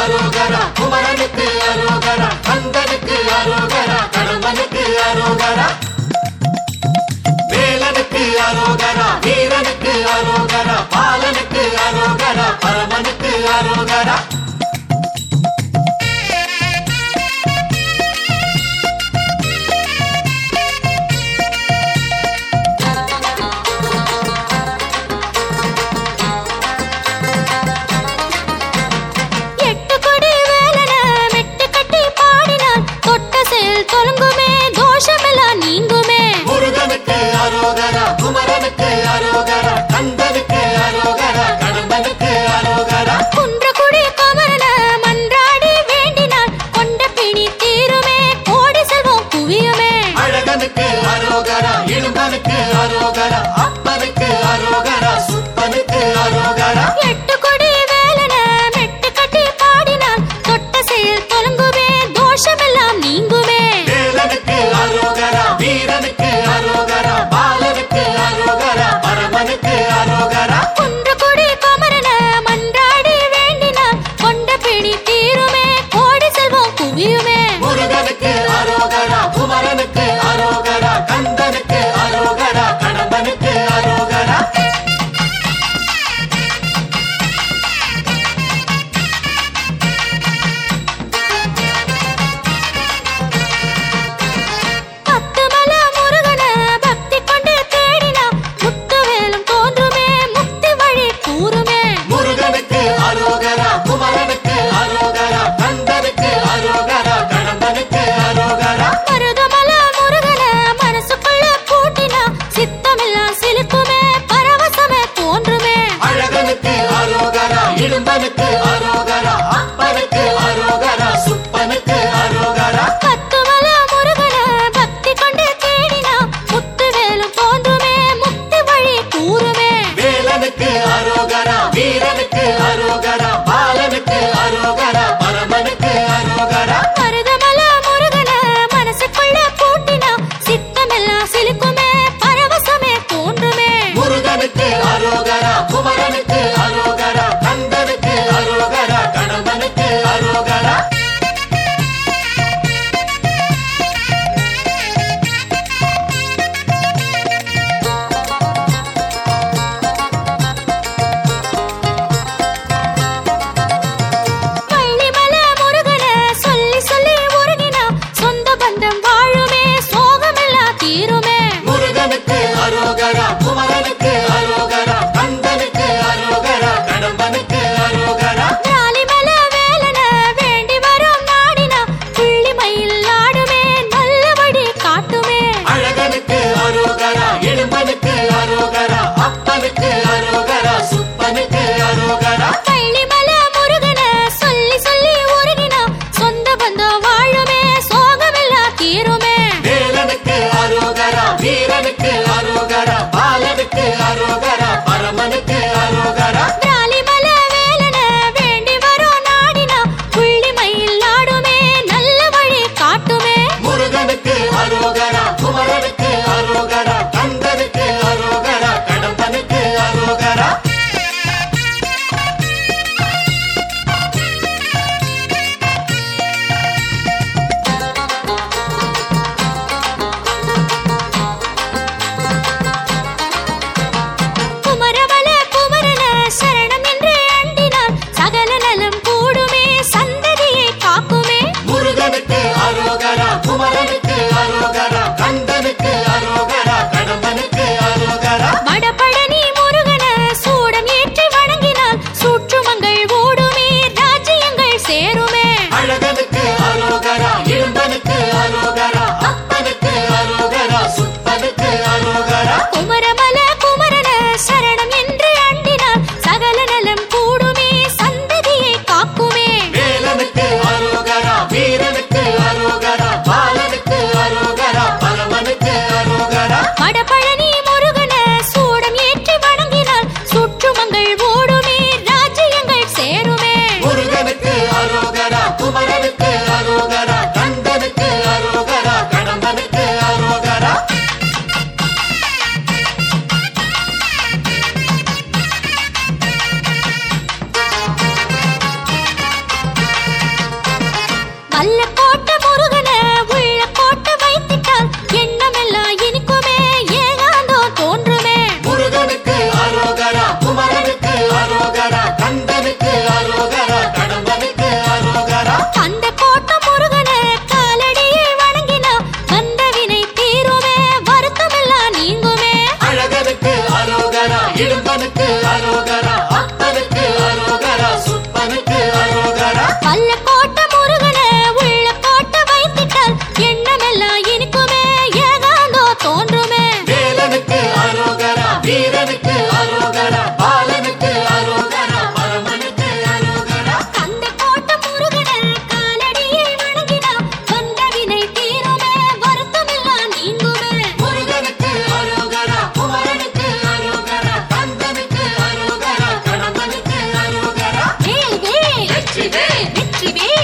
அரோகரா குமரனுக்கு அரோகரா கந்தனுக்கு அரோகரா கணவனுக்கு அரோகரா. வேலனுக்கு அரோகரா வீரனுக்கு அரோகரா பாலனுக்கு அரோகரா பரமனுக்கு அரோகரா. है baby.